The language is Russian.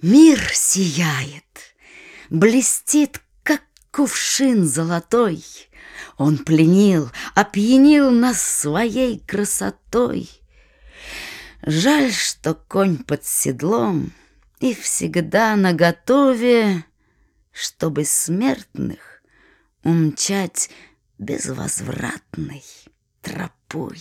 Мир сияет, блестит, как кувшин золотой. Он пленил, опьянил нас своей красотой. Жаль, что конь под седлом и всегда наготове, чтобы смертных умчать безвозвратной тропой.